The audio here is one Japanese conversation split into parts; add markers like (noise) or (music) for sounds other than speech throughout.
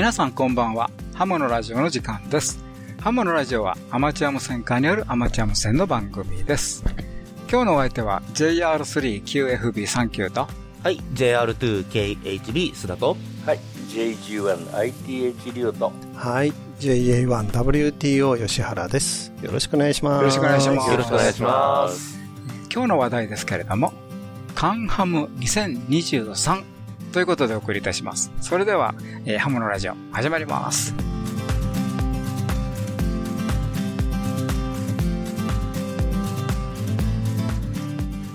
皆さんこんばんは。ハモのラジオの時間です。ハモのラジオはアマチュア無線化によるアマチュア無線の番組です。今日のお相手は JR3QFB39 と、はい、JR2KHB 須田と、はい、JG1ITH リオと、はい、JA1WTO 吉原です。よろしくお願いします。よろしくお願いします。よろしくお願いします。今日の話題ですけれども、カンハム2023ということでお送りいたします。それでは、えー、ハムのラジオ始まります。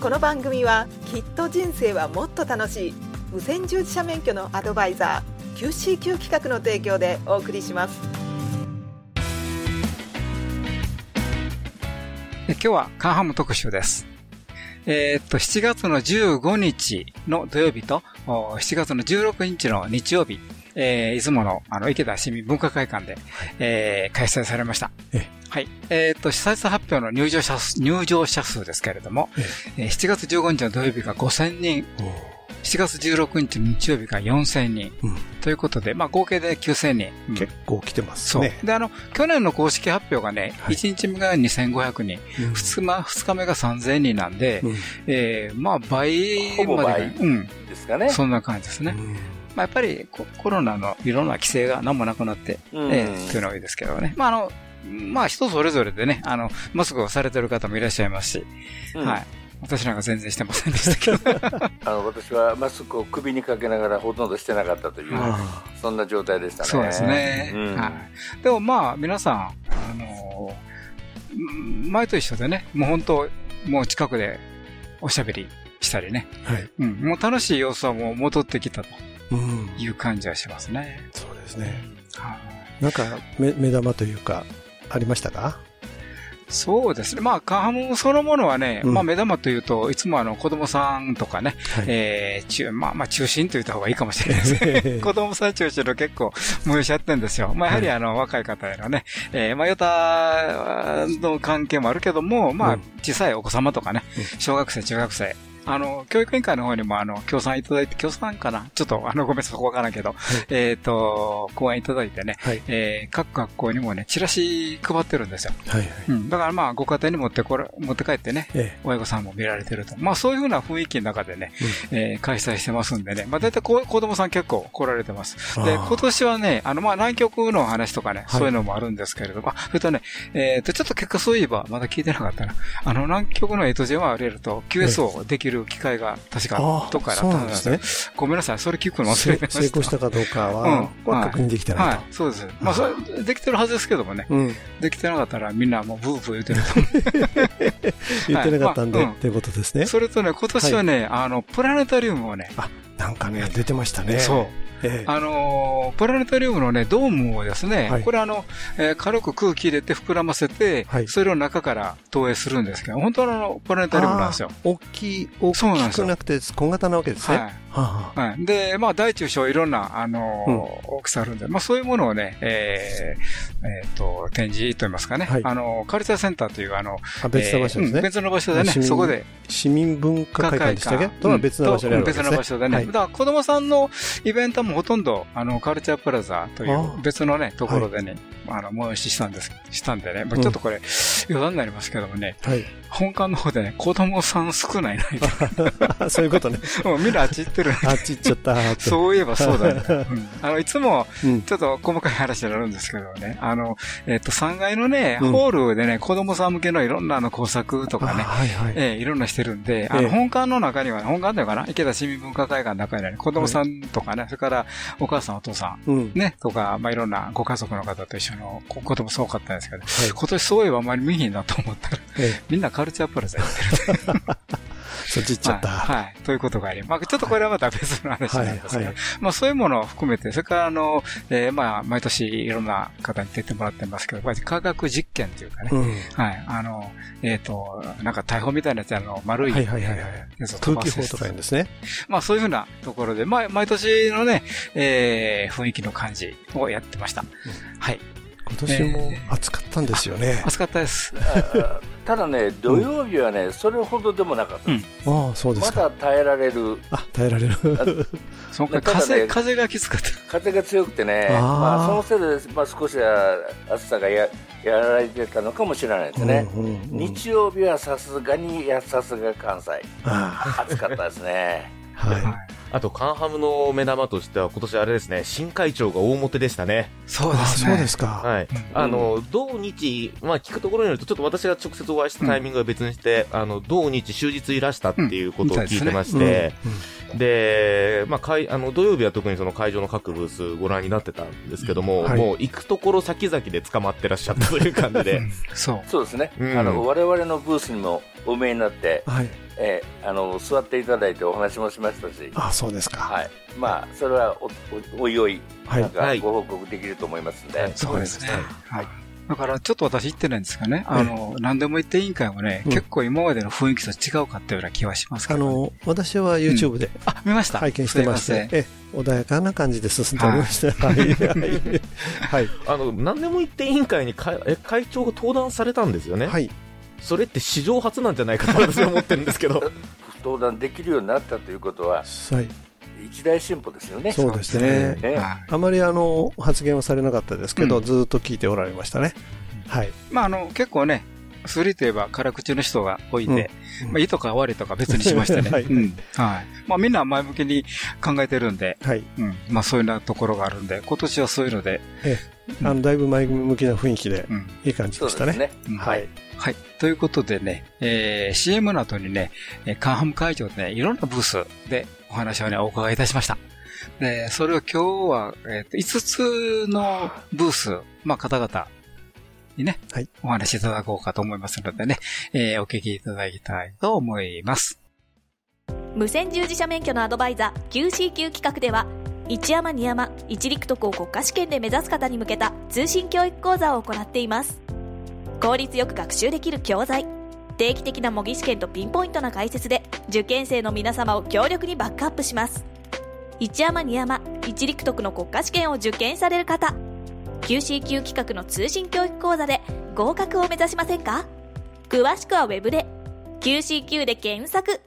この番組はきっと人生はもっと楽しい無線従事者免許のアドバイザー QCQ 企画の提供でお送りします今日はカンハム特集ですえー、っと、7月の15日の土曜日と、7月の16日の日曜日、えー、いつもの、あの、池田市民文化会館で、はい、えー、開催されました。はい。えー、っと、主催者発表の入場者数、入場者数ですけれども、えー、7月15日の土曜日が5000人、7月16日の日曜日が4000人、うん、ということで、まあ合計で9000人、うん、結構来てますね。で、あの、去年の公式発表がね、はい、1日目が2500人、うん、2, 日2日目が3000人なんで、うん、えー、まあ倍まで。倍ですかね。そんな感じですね。まあ、やっぱりコロナのいろんな規制が何もなくなって、うん、えー、というのがいいですけどね。まあ、あの、まあ人それぞれでね、あの、マスクをされてる方もいらっしゃいますし、うん、はい。私なんか全然してませんでしたけど (laughs) あの私はマスクを首にかけながらほとんどしてなかったという、そんな状態でしたね。そうですね。うん、はい、でもまあ、皆さん、あのー、前と一緒でね、もう本当、もう近くでおしゃべりしたりね。はい。うん、もう楽しい様子はもう戻ってきたという感じはしますね。うん、そうですね。はい。なんか目、目玉というか、ありましたか？そうですね。まあ、カハムそのものはね、うん、まあ、目玉というと、いつもあの、子供さんとかね、はい、えー、中、まあ、まあ、中心と言った方がいいかもしれないですね。子供さん中心の結構、催しやってるんですよ。まあ、やはりあの、若い方へのね、えー、まあ、ヨタの関係もあるけども、まあ、小さいお子様とかね、小学生、中学生、あの、教育委員会の方にも、あの、協賛いただいて、協賛かな？ちょっと、あの、ごめんなさい、そこわからんけど、はい、えっ、と、講演いただいてね、はい、えー、各学校にもね、チラシ配ってるんですよ。はいはい、うん。だからまあ、ご家庭に持ってこれ、持って帰ってね、ええ、親御さんも見られてると。まあ、そういうふうな雰囲気の中でね、うん、えー、開催してますんでね、まあ、大体子供さん結構来られてます。で、今年はね、あの、まあ、南極の話とかね、そういうのもあるんですけれども、あ、それとね、えっ、ー、と、ちょっと結果そういえば、まだ聞いてなかったな。あの、南極のエイトジェンをれると、QS をできる機会が確か、どっかだったんですね。ごめんなさい、それ聞くの忘れてました。成功したかどうかは、うん、確認できてないと。はい、そうです。まあ、それ、できてるはずですけどもね。うん、できてなかったらみんなもうブーブー言ってると。(laughs) 言ってなかったんで、っていうことですね。それとね、今年はね、あの、プラネタリウムをね。あ、なんかね、出てましたね。そう。あのプラネタリウムのね、ドームをですね、これあの、え軽く空気入れて膨らませて、それを中から投影するんですけど、本当のプラネタリウムなんですよ。大きい、大きくなくて小型なわけですね。はい。で、まあ、大中小いろんな、あの大きさあるんで、まあ、そういうものをね、えー、えっ、と、展示といいますかね、あの、カルチャーセンターという、あの、別の場所ですね。別の場所でね、そこで。市民文化会館でしたっけ？とは別の場所である別の場所でね。だから子供さんのイベントもほとんど、あの、カルチャープラザという別のね、ところでね、あの、催ししたんです、したんでね、ちょっとこれ、余談になりますけどもね、本館の方でね、子供さん少ないな、(laughs) そういうことね。もうみんなあっち行ってる。あっち行っちゃった。そういえばそうだね。(laughs) あの、いつも、ちょっと細かい話になるんですけどね、あの、えっと、3階のね、ホールでね、子供さん向けのいろんなの工作とかね、えいろんなしてるんで、あの、本館の中には、本館だよかな？池田市民文化会館の中にはね、子供さんとかね、それからお母さんお父さん、ね、とか、まあいろんなご家族の方と一緒のこともすごかったんですけど、今年そういえばあまり見ひんなと思ったら、みんなカルチャープラザやってる。(laughs) そっち行っちゃった。はい。ということがありまあ、ちょっとこれはまた別の話なんですけど、まあ、そういうものを含めて、それから、あの、えまあ、毎年いろんな方に出てもらってますけど、科学実験というかね、はい。あの、えっ、と、なんか大砲みたいなやつ、あの、丸い。はいはいはい。空気砲とか言うんですね。まあ、そういうふうなところで、まあ、毎年のね、えー、雰囲気の感じをやってました。はい。今年も暑かったんですよね。暑かったです。ただね、土曜日はね、それほどでもなかったです。ああ、そうですまだ耐えられる。あ、耐えられる。そうか、風、風がきつかった。風が強くてね、まあ、そのせいで、まあ、少しは暑さがややられてたのかもしれないですね。日曜日はさすがに、やさすが関西。暑かったですね。はい。あと、カンハムの目玉としては、今年あれですね、新会長が大表でしたね。そうですね。そうですか。はい。あの、土日、まあ聞くところによると、ちょっと私が直接お会いしたタイミングは別にして、あの、土日終日いらしたっていうことを聞いてまして、で、まあ、会、あの、土曜日は特にその会場の各ブースご覧になってたんですけども、もう行くところ先々で捕まってらっしゃったという感じで。そう。そうですね。あの、我々のブースにもお見えになって、はい。えー、あの座っていただいてお話もしましたし、あそうですか、はい。まあ、それはおおおいおい、なんかご報告できると思いますんで、はい、そうですね、はい、だからちょっと私言ってないんですかね、あの、何でも言って委員会もね、結構今までの雰囲気と違うかったような気はしますけど、あの、私は YouTube で、あ、見ました。拝見してまして、え穏やかな感じで進んでおりました。はい。(laughs) はい。あの、何でも言って委員会に会会長が登壇されたんですよね。はい。それって史上初なんじゃないかと (laughs) 私は思ってるんですけど登壇できるようになったということは、はい、一大進歩ですよね。そうですね。ねあまりあの発言はされなかったですけど、うん、ずっと聞いておられましたね。はい。まああの結構ね、スリといえば辛口の人が多いんで、うん、まあ、いいとか悪いとか別にしましたね。はい。うん、はい。まあみんな前向きに考えてるんで、はい。うん。まあそういうようなところがあるんで、今年はそういうので、ええ、あの、だいぶ前向きな雰囲気で、いい感じでしたね。そうですね。はい。はい。ということでね、えー、CM の後にね、カンハム会場でね、いろんなブースでお話をね、お伺いいたしました。で、それを今日は、えー、と5つのブース、まあ、方々にね、はい、お話しいただこうかと思いますのでね、えー、お聞きいただきたいと思います。無線従事者免許のアドバイザー QCQ 企画では、一山二山一陸徳を国家試験で目指す方に向けた通信教育講座を行っています。効率よく学習できる教材定期的な模擬試験とピンポイントな解説で受験生の皆様を強力にバックアップします一山二山一陸徳の国家試験を受験される方 QCQ 企画の通信教育講座で合格を目指しませんか？詳しくはウェブで QCQ で検索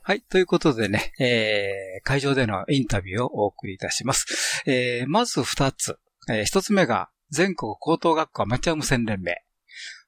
はい。ということでね、えー、会場でのインタビューをお送りいたします。えー、まず二つ。えー、一つ目が、全国高等学校アマチュア無線連盟。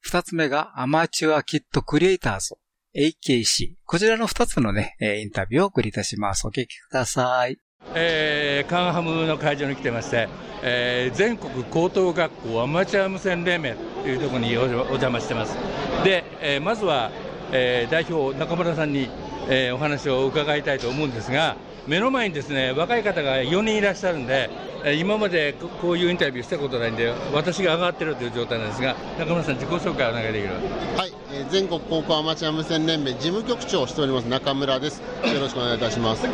二つ目がアマチュアキットクリエイターズ AKC。こちらの二つのね、インタビューをお送りいたします。お聞きください。えー、カンハムの会場に来てまして、えー、全国高等学校アマチュア無線連盟というところにお邪魔してます。で、えー、まずは、えー、代表中村さんに、えー、お話を伺いたいと思うんですが、目の前にですね若い方が4人いらっしゃるんで、今までこういうインタビューしたことないんで、私が上がってるという状態なんですが、中村さん、自己紹介お願いできる？はい、えー、全国高校アマチュア無線連盟事務局長をしております中村です。よろしくお願いいたします。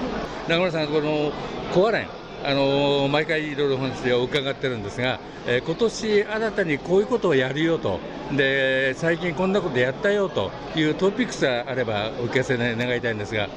中村さん、このコアレン、あのー、毎回いろいろ話を伺ってるんですが、えー、今年新たにこういうことをやるよと、で最近こんなことやったよというトピックスがあればお聞かせ願いたいんですが。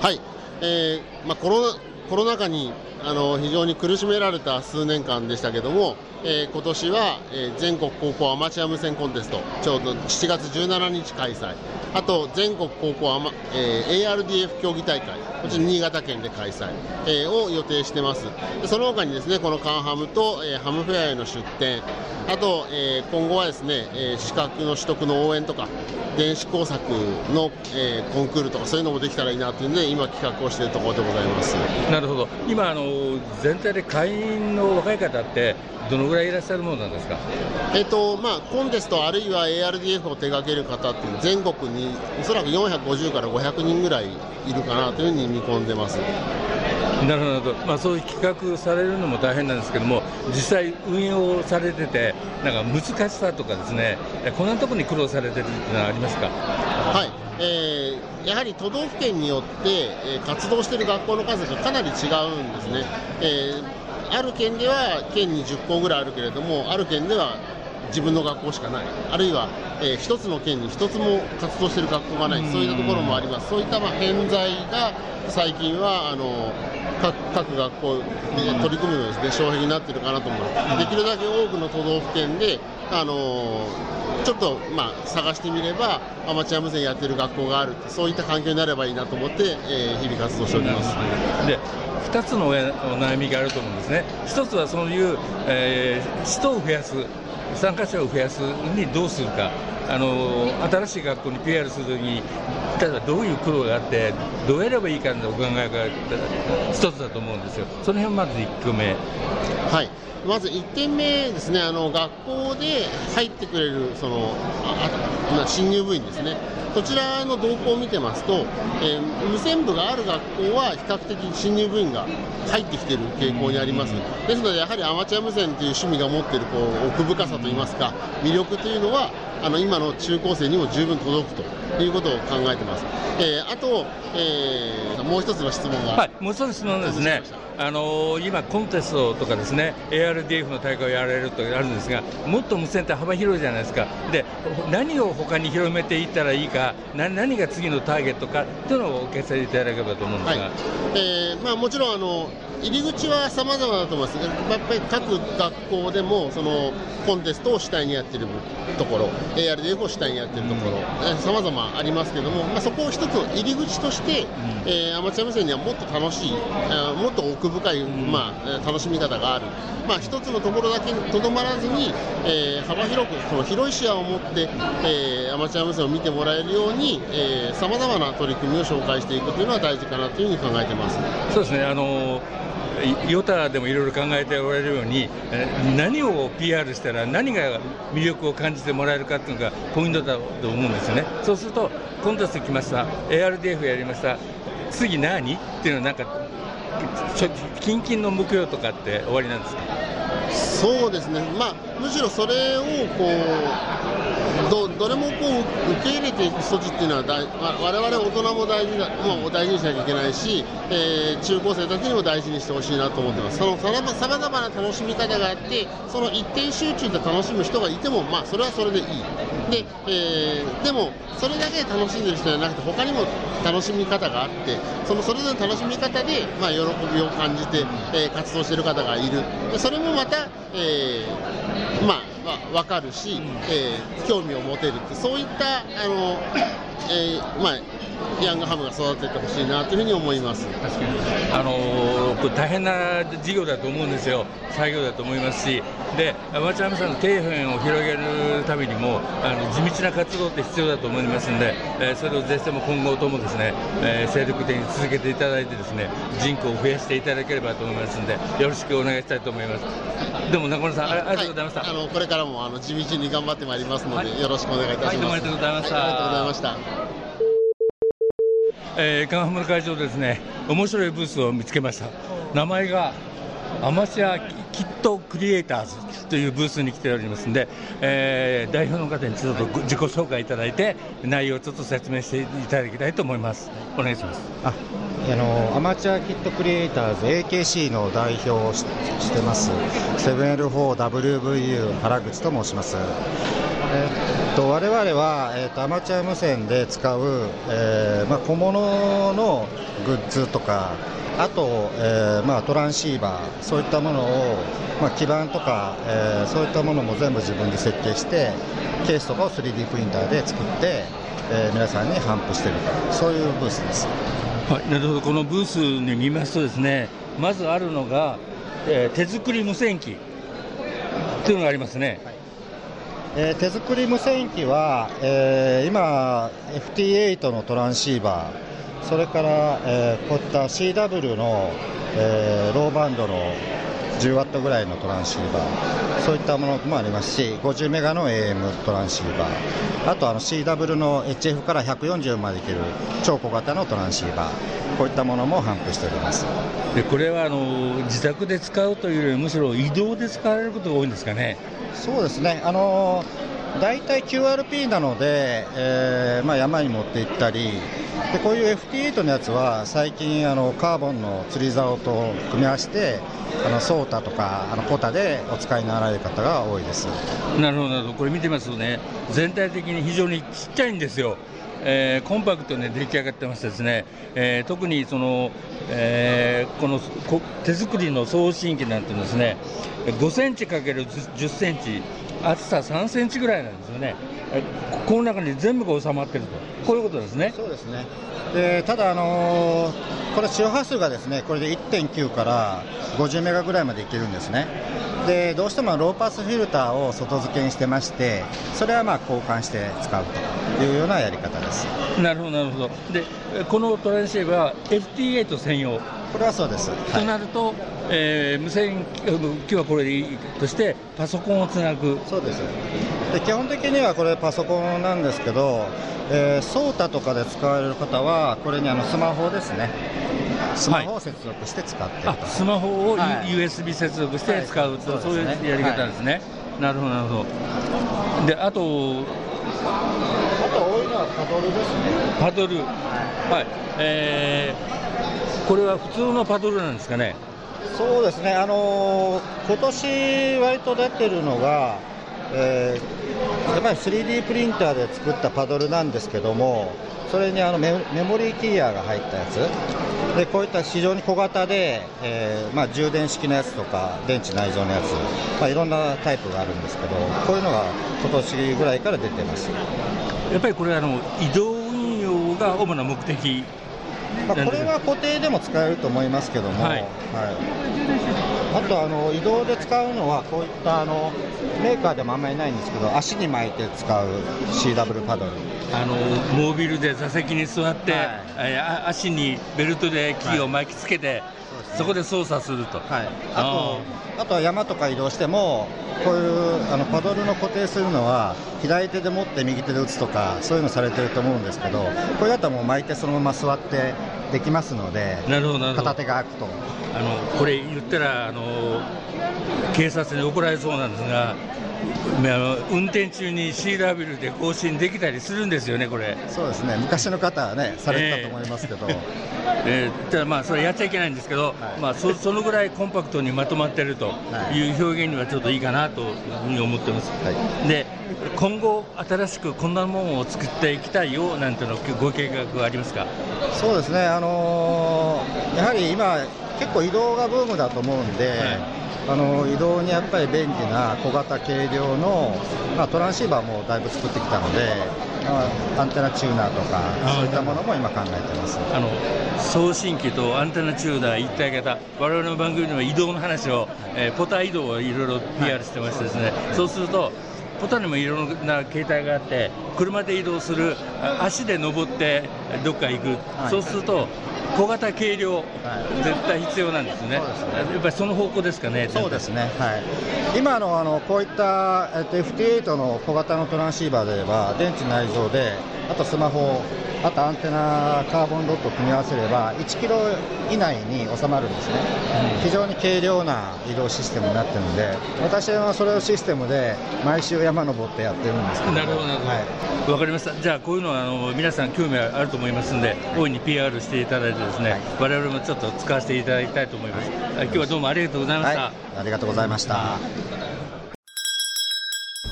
はい、えーまあ、コロナコロナ禍にあの非常に苦しめられた数年間でしたけども、えー、今年は、え、全国高校アマチュア無線コンテストちょうど7月17日開催。あと全国高校アマ、えー、ARDF 競技大会こちら新潟県で開催、えー、を予定してます。その他にですねこのカンハムと、え、ハムフェアへの出展あと、え、今後はですね、え、資格の取得の応援とか電子工作の、え、コンクールとかそういうのもできたらいいなというので今企画をしているところでございます。るほど今あの全体で会員の若い方ってどのぐらいいらっしゃるものなんですか、えっとまあ、コンテストあるいは ARDF を手掛ける方っていう全国におそらく450から500人ぐらいいるかなというふうに見込んでます。なるほど、まあ、そういう企画されるのも大変なんですけども、実際、運用されてて、なんか難しさとかですね、こんなところに苦労されてるっていうのはありますか？はいえー、やはり都道府県によって、えー、活動している学校の数がかなり違うんですね。えーある県では県に10校ぐらいあるけれども、ある県では自分の学校しかない、あるいは、えー、一つの県に一つも活動している学校がない、そういったところもあります、そういったまあ偏在が最近はあの各学校で取り組むのですね、障壁になっているかなと思います。できるだけ多くの都道府県であのちょっと、まあ、探してみればアマチュア無線やってる学校があるそういった環境になればいいなと思って、えー、日々活動しております。で2つのお悩みがあると思うんですね。1つはそういう、えー、人を増やす参加者を増やすにどうするか。あの新しい学校に PR するときに例えばどういう苦労があってどうやればいいかのお考えが一つだと思うんですよ。その辺まず1個目。はい。まず1点目ですね、あの学校で入ってくれるそのあ新入部員ですね、こちらの動向を見てますと、えー、無線部がある学校は比較的新入部員が入ってきている傾向にあります、ですので、やはりアマチュア無線という趣味が持っているこう奥深さといいますか、魅力というのは、あの今の中高生にも十分届くということを考えてます。えー、あと、えー、もう一つの質問が。はい、もう一つの質問ですね。あのー、今、コンテストとかですね、ARDF の大会をやられるとあるんですが、もっと無線って幅広いじゃないですか。で、何を他に広めていったらいいか、何が次のターゲットかというのをお聞かせいただければと思うんですが。はい、えー、まあ、もちろんあの入り口はさまざまだと思います、やっぱり各学校でもそのコンテストを主体にやってるところ、ARDF を主体にやってるところ、さまざまありますけども、まあ、そこを一つ入り口として、うん、えー、アマチュア無線にはもっと楽しい、あもっと奥深い、まあ、楽しみ方がある、まあ、一つのところだけにとどまらずに、えー、幅広く、その広い視野を持って、えー、アマチュア無線を見てもらえるように、さまざまな取り組みを紹介していくというのは大事かなというふうに考えてます。そうですね。あのーヨタでもいろいろ考えておられるように何を PR したら何が魅力を感じてもらえるかっていうのがポイントだと思うんですよね。そうするとコンテスト来ました。ARDF やりました。次何？っていうのはなんか近々の目標とかって終わりなんですか？そうですね、まあ、むしろそれをこうどどれもこう受け入れていく措置っていうのは大、われわれ大人も大事な、もう大事にしなきゃいけないし、えー、中高生たちにも大事にしてほしいなと思ってます、そのさまざまな楽しみ方があって、その一点集中で楽しむ人がいても、まあ、それはそれでいい。でえー、でも、それだけで楽しんでる人じゃなくて、他にも楽しみ方があって、そのそれぞれの楽しみ方で、まあ、喜びを感じて、えー、活動している方がいる。でそれもまた、えー、まあ、わかるし、えー、興味を持てるって、そういった、あの、えー、まあ、ヤングハムが育ててほしいなというふうに思います。確かに、あのー、大変な事業だと思うんですよ、作業だと思いますし、でアマチュア無線の底辺を広げるためにもあの地道な活動って必要だと思いますので、えー、それをぜひとも今後ともですね、えー、精力的に続けていただいてですね人口を増やしていただければと思いますのでよろしくお願いしたいと思います。どうも中村さん、ありがとうございました。はい、あのこれからもあの地道に頑張ってまいりますので、はい、よろしくお願いいたします。はい、どうもありがとうございました。ありがとうございました。えー、カンハムの会場ですね、面白いブースを見つけました。名前がアマチュアキットクリエイターズというブースに来ておりますので、えー、代表の方にちょっと自己紹介いただいて、内容をちょっと説明していただきたいと思います。お願いします。ああのアマチュアキットクリエイターズ AKC の代表をしてます 7L4WVU 原口と申します。えっと、我々は、えっと、アマチュア無線で使う、えーまあ、小物のグッズとか、あと、えーまあ、トランシーバー、そういったものを、まあ、基板とか、えー、そういったものも全部自分で設計して、ケースとかを 3D プリンターで作って、えー、皆さんに頒布していると、そういうブースです。はい、なるほど、このブースに見ますとですね、まずあるのが、えー、手作り無線機というのがありますね。はいえー、手作り無線機は、えー、今、FT8 のトランシーバー、それから、えー、こういった CW の、えー、ローバンドの10ワットぐらいのトランシーバー、そういったものもありますし、50メガの AM トランシーバー、あとあの CW の HF から140までいける超小型のトランシーバー、こういったものも販布しております。でこれはあの自宅で使うというよりむしろ移動で使われることが多いんですかね？そうですね。あの大体 QRP なので、えーまあ、山に持って行ったりでこういう FT8 のやつは最近あのカーボンの釣り竿と組み合わせてあのソータとかあのポタでお使いになられる方が多いです。なるほどなるほど。これ見てますとね全体的に非常にちっちゃいんですよ。えー、コンパクトに出来上がってましてですね、えー、特にその、えー、この手作りの送信機なんてですね5センチかける10センチ厚さ3センチぐらいなんですよね、この中に全部が収まってると、こういうことですね。そうですね。でただ、あのー、これ、周波数がですねこれで1.9から50メガぐらいまでいけるんですね。でどうしてもローパスフィルターを外付けにしてましてそれはまあ交換して使うというようなやり方です。なるほどなるほど。でこのトランシーバーは FT8 専用これはそうです、となると、えー、無線機はこれでいいとしてパソコンをつなぐ。そうです。で基本的にはこれパソコンなんですけど、えー、ソータとかで使われる方はこれにあのスマホですね。スマホを接続して使ってる、はい、スマホを、USB 接続して使うと、はい、そういうやり方ですね、はい、なるほどなるほど。であとあと多いのはパドルですね。パドル。はい、えー、これは普通のパドルなんですかね？そうですね。あのー、今年割と出てるのがえー、やっぱり 3D プリンターで作ったパドルなんですけどもそれにあのメモリーキーヤーが入ったやつ。でこういった非常に小型で、えーまあ、充電式のやつとか電池内蔵のやつ、まあ、いろんなタイプがあるんですけどこういうのが今年ぐらいから出てます。やっぱりこれあの移動運用が主な目的まあ、これは固定でも使えると思いますけども、はい、はい、あとあの移動で使うのはこういったあのメーカーでもあんまりないんですけど足に巻いて使う CW パドル。あのモービルで座席に座って、はい、足にベルトでキーを巻きつけて、はいそこで操作すると、はい、あとあとは山とか移動してもこういうあのパドルの固定するのは左手で持って右手で打つとかそういうのされてると思うんですけどこれだともう巻いてそのまま座ってできますのでなるほど片手が空くと。あのこれ言ったらあの警察に怒られそうなんですが運転中に CW で更新できたりするんですよね、これ。そうですね、昔の方はね、されてたと思いますけど、えー、ただまあ、それやっちゃいけないんですけど、はい、まあそ、そのぐらいコンパクトにまとまってるとい。う表現にはちょっといいかなというふうに思ってます。はい、で今後、新しくこんなものを作っていきたいよなんてのご計画はありますか？そうですね、あのー、やはり今、結構移動がブームだと思うんで、はい。あの移動にやっぱり便利な小型軽量の、まあ、トランシーバーもだいぶ作ってきたので、まあ、アンテナチューナーとかそういったものも今考えてます。あの送信機とアンテナチューナー一体型我々の番組でも移動の話を、えー、ポタ移動をいろいろ PR してましてですね、はい、そうするとポタにもいろんな形態があって車で移動する足で登ってどっか行く、はい、そうすると小型軽量、はい、絶対必要なんですね、すね。やっぱりその方向ですかね、そうですね、はい、今のあのこういった、えっと、FT8 の小型のトランシーバーであれば、電池内蔵で、あとスマホ、あとアンテナ、カーボンドット組み合わせれば、1キロ以内に収まるんですね、うん、非常に軽量な移動システムになってるので、私はそれをシステムで毎週山登ってやってるんですけど、なるほど、なるほど、はい、かりました、じゃあ、こういうのはあの皆さん、興味あると思いますので、大いに PR していただいて、ですね、われわれもちょっと使わせていただきたいと思います。今日はどうもありがとうございました。はい、ありがとうございました。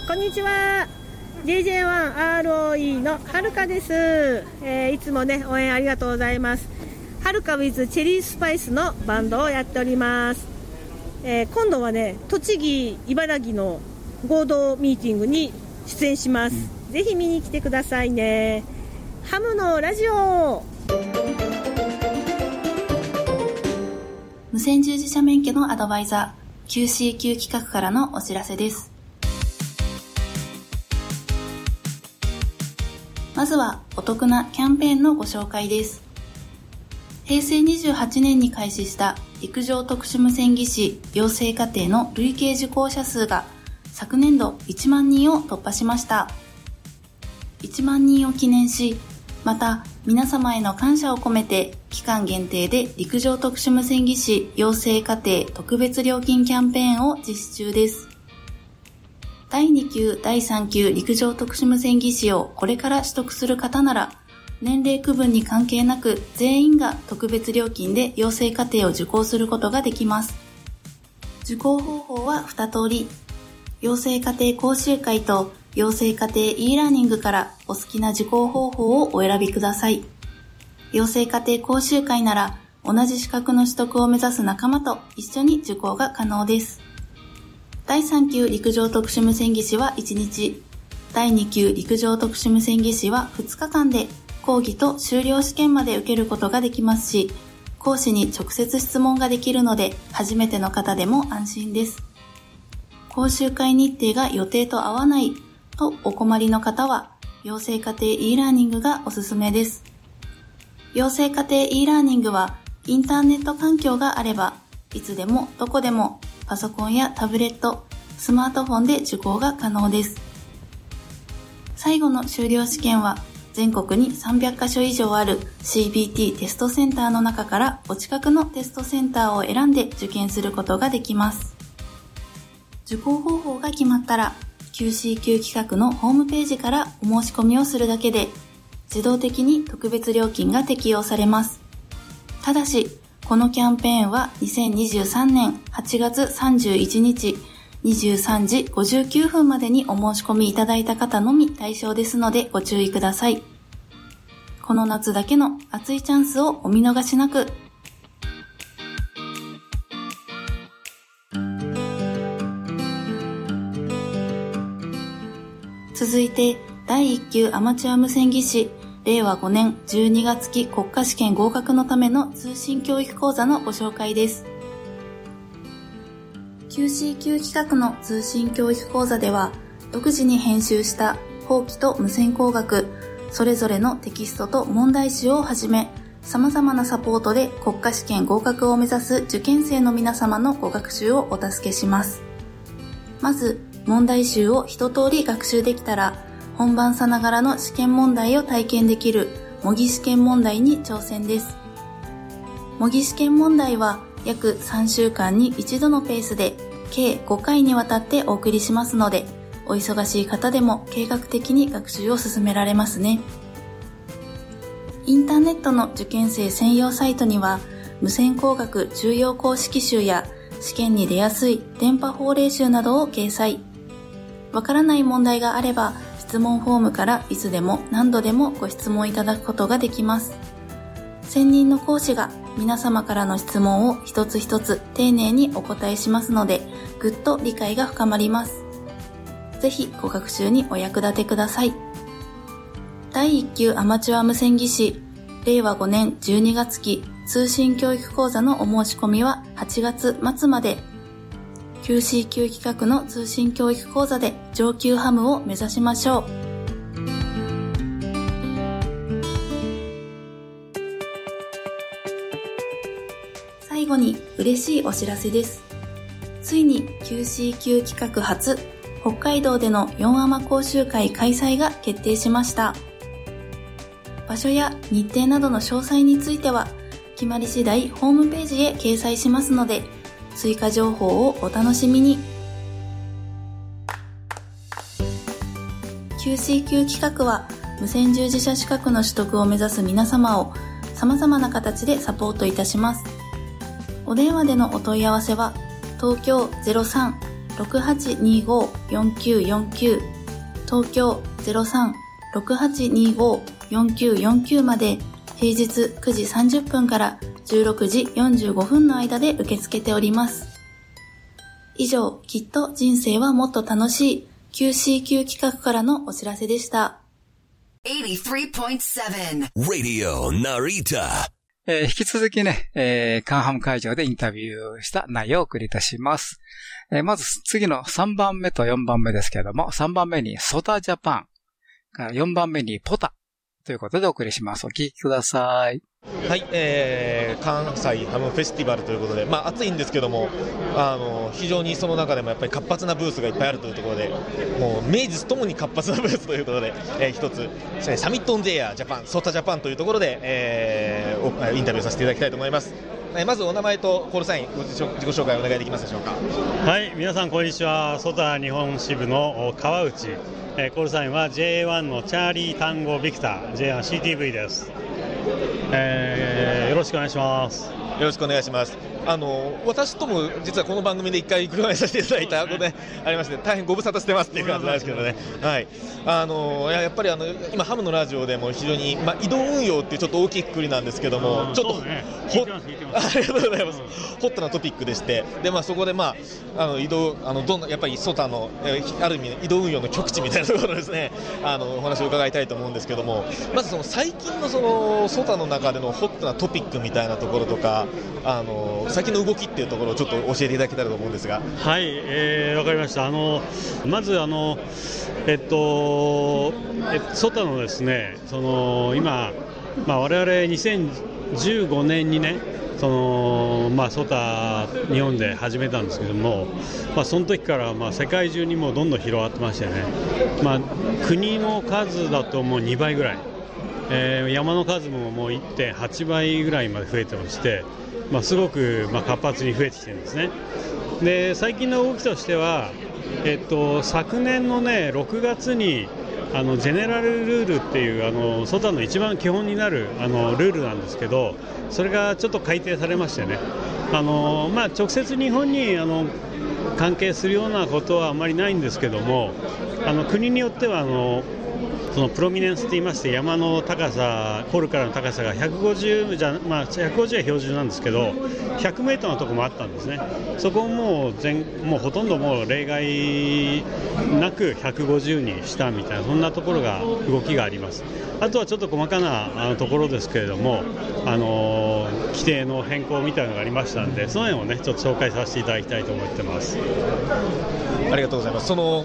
こんにちは。JJ1ROE のはるかです、えー、いつもね応援ありがとうございます。はるか with チェリースパイスのバンドをやっております、えー、今度はね栃木茨城の合同ミーティングに出演します、うん、ぜひ見に来てくださいね。ハムのラジオ。無線従事者免許のアドバイザー QCQ 企画からのお知らせですまずはお得なキャンペーンのご紹介です。平成28年に開始した陸上特殊無線技師養成課程の累計受講者数が昨年度1万人を突破しました。1万人を記念し、また皆様への感謝を込めて期間限定で陸上特殊無線技師養成課程特別料金キャンペーンを実施中です。第2級、第3級陸上特殊無線技師をこれから取得する方なら、年齢区分に関係なく全員が特別料金で養成課程を受講することができます。受講方法は2通り。養成課程講習会と養成課程 e ラーニングからお好きな受講方法をお選びください。養成課程講習会なら同じ資格の取得を目指す仲間と一緒に受講が可能です。第3級陸上特殊無線技師は1日、第2級陸上特殊無線技師は2日間で講義と修了試験まで受けることができますし、講師に直接質問ができるので、初めての方でも安心です。講習会日程が予定と合わないとお困りの方は、養成家庭 e ラーニングがおすすめです。養成家庭 e ラーニングは、インターネット環境があれば、いつでもどこでもパソコンやタブレット、スマートフォンで受講が可能です。最後の修了試験は全国に300カ所以上ある CBT テストセンターの中からお近くのテストセンターを選んで受験することができます。受講方法が決まったら QCQ 企画のホームページからお申し込みをするだけで自動的に特別料金が適用されます。ただし、このキャンペーンは2023年8月31日23時59分までにお申し込みいただいた方のみ対象ですのでご注意ください。この夏だけの熱いチャンスをお見逃しなく。続いて、第1級アマチュア無線技師、令和5年12月期国家試験合格のための通信教育講座のご紹介です。QCQ 企画の通信教育講座では、独自に編集した法規と無線工学、それぞれのテキストと問題集をはじめ、様々なサポートで国家試験合格を目指す受験生の皆様のご学習をお助けします。まず、問題集を一通り学習できたら、本番さながらの試験問題を体験できる模擬試験問題に挑戦です。模擬試験問題は約3週間に一度のペースで計5回にわたってお送りしますので、お忙しい方でも計画的に学習を進められますね。インターネットの受験生専用サイトには、無線工学重要公式集や試験に出やすい電波法令集などを掲載。わからない問題があれば、質問フォームからいつでも何度でもご質問いただくことができます。専任の講師が皆様からの質問を一つ一つ丁寧にお答えしますので、ぐっと理解が深まります。ぜひご学習にお役立てください。第1級アマチュア無線技師、令和5年12月期通信教育講座のお申し込みは8月末まで QC 企画の通信教育講座で上級ハムを目指しましょう。最後に嬉しいお知らせです。ついに QCQ 企画初、北海道での4アマ講習会開催が決定しました。場所や日程などの詳細については、決まり次第ホームページへ掲載しますので、追加情報をお楽しみに。QCQ 企画は、無線従事者資格の取得を目指す皆様を様々な形でサポートいたします。お電話でのお問い合わせは、東京03-6825-4949東京03-6825-4949まで平日9時30分から16時45分の間で受け付けております。以上、きっと人生はもっと楽しい QCQ 企画からのお知らせでした。83.7 Radio Narita えー、引き続きね、えー、カンハム会場でインタビューした内容をお送りいたします。えー、まず次の3番目と4番目ですけれども、3番目にソタジャパン、から4番目に POTA ということでお送りします。お聞きください。はい、えー、関西ハムフェスティバルということで、まあ、暑いんですけども、あの非常にその中でもやっぱり活発なブースがいっぱいあるというところで、もう名実ともに活発なブースということで、えー、一つ、 Summits on the Air Japan、SOTA Japan というところで、えー、インタビューさせていただきたいと思います。えまずお名前とコールサインご自己紹介お願いできますでしょうか？はい皆さんこんにちは。 SOTA 日本支部の川内、えー、コールサインは JA1 のチャーリー単語ビクター。J1CTV です、えー、ろしくお願いします。よろしくお願いします。あの私とも実はこの番組で一回車にさせていただいたことでありまして、大変ご無沙汰してますっていう感じなんですけどね、はい、あのやっぱりあの今、ハムのラジオでも非常に、まあ、移動運用っていうちょっと大きいくくりなんですけども、ちょっと、ね、ありがとうございます、ホットなトピックでして、でまあ、そこで、まあ、あの移動あのどんなやっぱりソタの、ある意味、移動運用の極地みたいなところですね、あのお話を伺いたいと思うんですけども、まずその最近のそのソタの中でのホットなトピックックみたいなところとか、あの最近の動きっていうところをちょっと教えていただけたらと思うんですが。はい、えー、わかりました。あのまずあのえっとえソタのですね、その今まあ我々2015年にね。そのまあ、ソタ日本で始めたんですけども、まあ、その時からまあ世界中にもどんどん広がってましてね、まあ、国の数だともう2倍ぐらい、えー、山の数ももう1.8倍ぐらいまで増えてまして、まあ、すごくま活発に増えてきてるんですね。で最近の動きとしては、えっと、昨年の、ね、6月にあのジェネラルルールっていうあのソタの一番基本になるあのルールなんですけどそれがちょっと改定されましてねあの、まあ、直接日本にあの関係するようなことはあまりないんですけどもあの国によってはあのそのプロミネンスといいまして山の高さ、ホールからの高さが150じゃ、まあ、150は標準なんですけど100メートルのところもあったんですね、そこも全もうほとんどもう例外なく150にしたみたいなそんなところが動きがあります。あとはちょっと細かなあのところですけれども、あの、規定の変更みたいなのがありましたので、その辺をねちょっと紹介させていただきたいと思ってます。ありがとうございます。その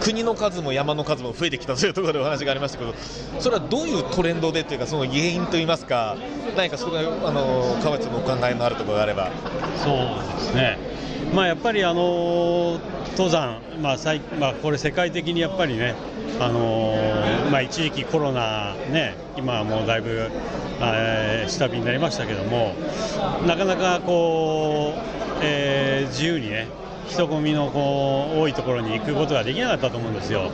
国の数も山の数も増えてきたというところでお話がありましたけど、それはどういうトレンドでというか、その原因といいますか、何かそこがあの河内のお考えのあるところがあれば。そうですねまあ、やっぱりあの登山、まあ最まあ、これ世界的にやっぱりね、あのまあ、一時期コロナ、ね、今はもうだいぶ、えー、下火になりましたけどもなかなかこう、えー、自由にね人混みのこう多いところに行くことができなかったと思うんですよ。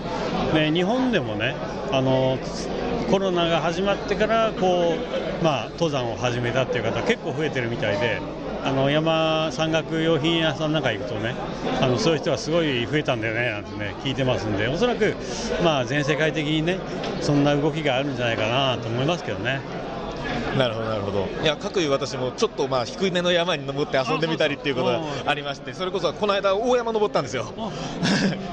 で日本でもねあのコロナが始まってからこう、まあ、登山を始めたっていう方結構増えてるみたいであの山山岳用品屋さんなんか行くとねあのそういう人がすごい増えたんだよねなんてね聞いてますんでおそらく、まあ、全世界的にねそんな動きがあるんじゃないかなと思いますけどね。なるほど、なるほど。いや、各いう私もちょっとまあ低めの山に登って遊んでみたりっていうことがありまして、それこそこの間、大山登ったんですよ。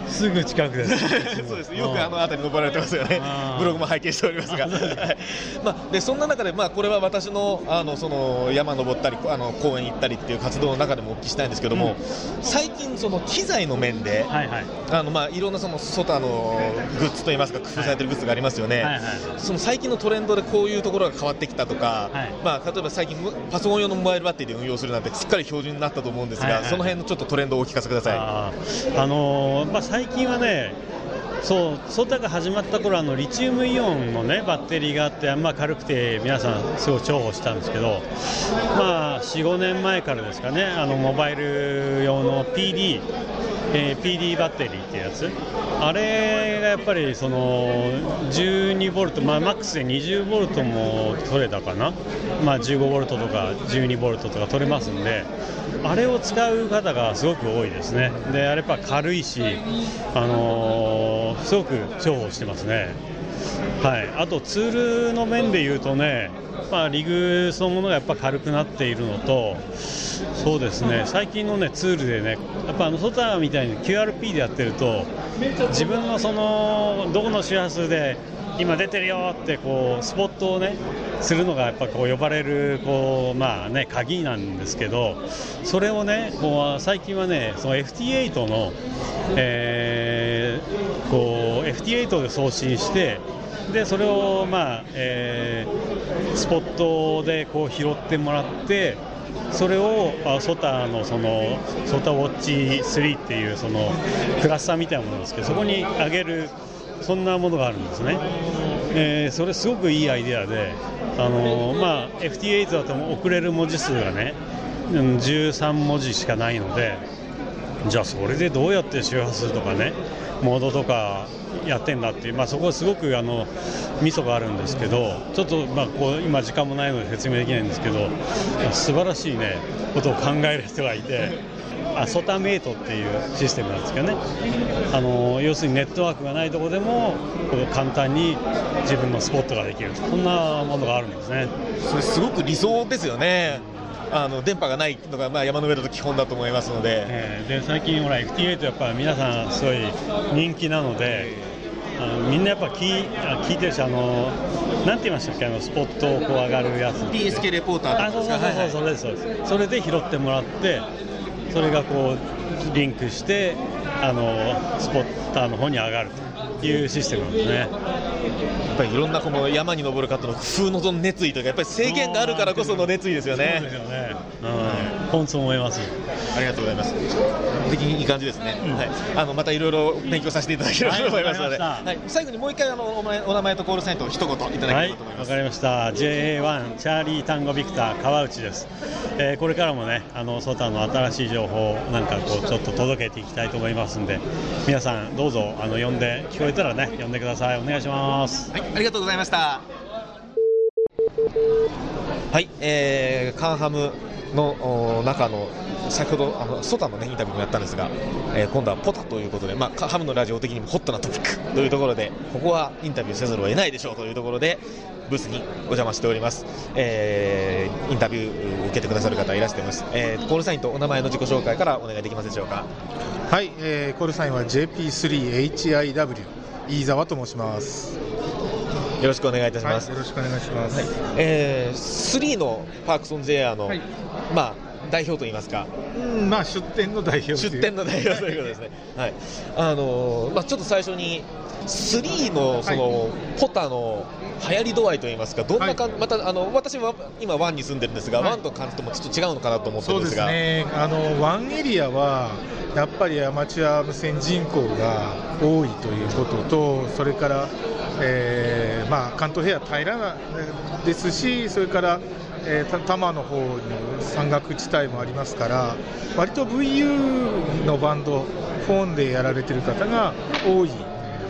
すぐ近くです。(laughs) そうです。よくあの辺り登られてますよね。ブログも拝見しておりますが。(laughs) まあ、で、そんな中で、まあ、これは私の、あの、その、山登ったり、あの、公園行ったりっていう活動の中でもお聞きしたいんですけども、最近、その、機材の面で、はいはい、あの、まあ、いろんなその、ソタのグッズといいますか、工夫されてるグッズがありますよね。はいはい、その最近のトレンドでこういうところが変わってきたとか、はい、まあ、例えば最近パソコン用のモバイルバッテリーで運用するなんてすっかり標準になったと思うんですが、はいはい、その辺のちょっとトレンドをお聞かせください。あ、あのー、まあ、最近はねそうソタが始まった頃あのリチウムイオンの、ね、バッテリーがあって、まあ、軽くて皆さんすごい重宝したんですけど、まあ、45年前からですかねあのモバイル用の PD えー、PD バッテリーってやつ。あれがやっぱりその12ボルト、まあ、マックスで20ボルトも取れたかな、まあ、15ボルトとか12ボルトとか取れますんであれを使う方がすごく多いですね。であれやっぱ軽いし、あのー、すごく重宝してますね。はい、あとツールの面で言うとね、まあ、リグそのものがやっぱ軽くなっているのとそうですね。最近の、ね、ツールでねやっぱあのソタみたいに QRP でやってると自分のそのどこの周波数で今出てるよってこうスポットをねするのがやっぱこう呼ばれるこうまあね鍵なんですけどそれをねこう最近はねその FT8 の、えー、こう FT8 で送信してでそれを、まあえー、スポットでこう拾ってもらってそれをソタのそのソタウォッチ3っていうそのクラスターみたいなものですけどそこに上げるそんなものがあるんですね。えー、それすごくいいアイデアで、あのまあ、FT8 だと送れる文字数がね13文字しかないのでじゃあそれでどうやって周波数とかねモードとかやってんだっていう、まあ、そこはすごくあのミソがあるんですけどちょっとまあこう今時間もないので説明できないんですけど素晴らしいねことを考える人がいてアソタメイトっていうシステムなんですけどね。あの要するにネットワークがないところでも簡単に自分のスポットができるそんなものがあるんですね。それすごく理想ですよね。あの電波がないのが、まあ、山の上だと基本だと思いますので,、えー、で最近、ほら FT8 やっぱ皆さんすごい人気なので、あのみんなやっぱ聞聞いてるしあのなんて言いましたっけあのスポットをこう上がるやつ PSK レポーターあそうそうそうそう、それですそれで拾ってもらってそれがこうリンクしてあのスポッターの方に上がるというシステムなんですね。やっぱりいろんなこの山に登る方の工夫の熱意というかやっぱり制限があるからこその熱意ですよね。そうですよね。うん、本当思います。ありがとうございます。的にいい感じですね。うん、はい。あのまたいろいろ勉強させていただければと思いますので、はい、はい、最後にもう一回あのお前お名前とコールサインと一言いただければと思います。わ、はい、かりました。JA1 チャーリータンゴビクター川内です。えー、これからもねあのソタの新しい情報なんかこうちょっと届けていきたいと思いますんで、皆さんどうぞあの呼んで聞こえたらね呼んでください。お願いします。はい、ありがとうございました。はい、えー、カンハムの中の先ほどあのソタの、ね、インタビューもやったんですが、えー、今度はポタということで、まあ、ハムのラジオ的にもホットなトピック (laughs) というところでここはインタビューせざるを得ないでしょうというところでブースにお邪魔しております、えー、インタビューを受けてくださる方いらしています、えー、コールサインとお名前の自己紹介からお願いできますでしょうか。はい、えー、コールサインは JP3HIW 飯沢と申します。よろしくお願いいたします。はい、よろしくお願いします。はい、えー、3のパークソン JR の、はい、まあ代表といいますか、うん、まあ出店の代表出店の代表ということですね。はい。あのー、まあちょっと最初に3のその、ポタの流行り度合いといいますか、どんなか、はい、またあの私は今、1に住んでるんですが、はい、1と感じともちょっと違うのかなと思ってるんですが、そうですね、あの1エリアは、やっぱりアマチュア無線人口が多いということと、それから、えーまあ、関東平野平らですし、それから、えー、多摩の方に山岳地帯もありますから、割と VU のバンド、フォンでやられてる方が多い、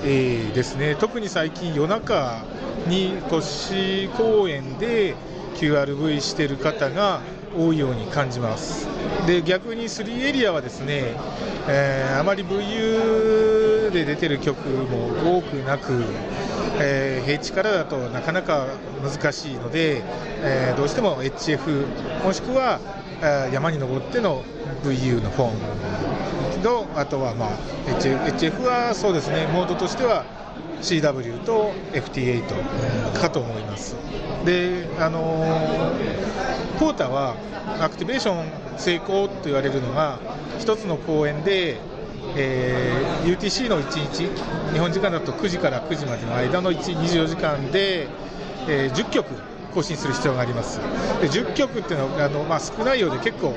えー、ですね、特に最近、夜中に都市公園で QRV してる方が多いように感じます。で逆に3エリアはですね、えー、あまり VU で出てる曲も多くなく、えー、平地からだとなかなか難しいので、えー、どうしても HF もしくは、山に登っての VU のフォンとあとは、まあ、HF, HF はそうですねモードとしては CW と FT8 かと思います。で、あのー、ポータはアクティベーション成功と言われるのが1つの公演で、えー、UTC の1日日本時間だと9時から9時までの間の24時間で、えー、10曲更新する必要があります。で10曲っていうのはあの、まあ、少ないようで結構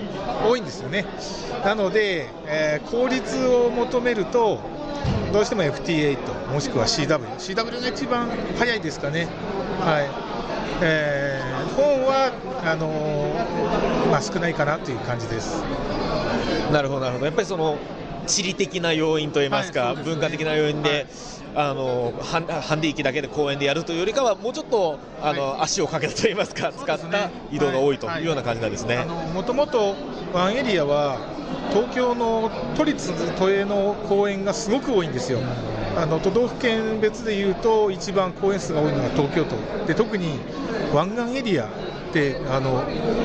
多いんですよね。なので、えー、効率を求めるとどうしても FT8 もしくは CW、CW が一番早いですかね、はい。えー、本はあのー、まあ、少ないかなという感じです。なるほど、なるほど、やっぱりその地理的な要因といいますか、はいすね、文化的な要因で、はい。あのハンディ機だけで公園でやるというよりかは、もうちょっあの、はい、足をかけたといいますか、使った移動が多いというような感じなんですね。もともとワンエリアは東京の都立都営の公園がすごく多いんですよ。あの都道府県別でいうと一番公園数が多いのが東京都。で特に湾岸エリアであの、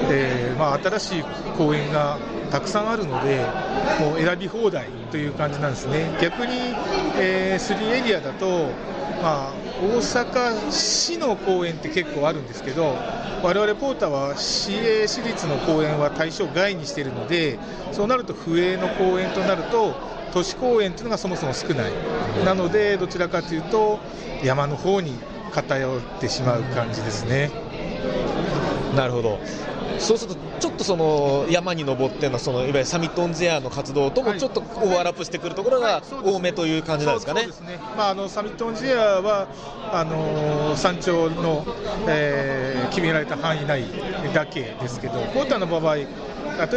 えーまあ、新しい公園がたくさんあるのでもう選び放題という感じなんですね逆に、えー、3エリアだと、まあ、大阪市の公園って結構あるんですけど我々ポーターは市営私立の公園は対象外にしているのでそうなると不営の公園となると都市公園というのがそもそも少ないなのでどちらかというと山の方に偏ってしまう感じですね。なるほど。そうすると、ちょっとその山に登ってのそのいわゆるサミット・オン・ゼアの活動ともちょっとオーバーラップしてくるところが多めという感じなんですかね？ね。まあ、あのサミット・オン・ゼアはあの山頂の、えー、決められた範囲内だけですけど、コータの場合、例え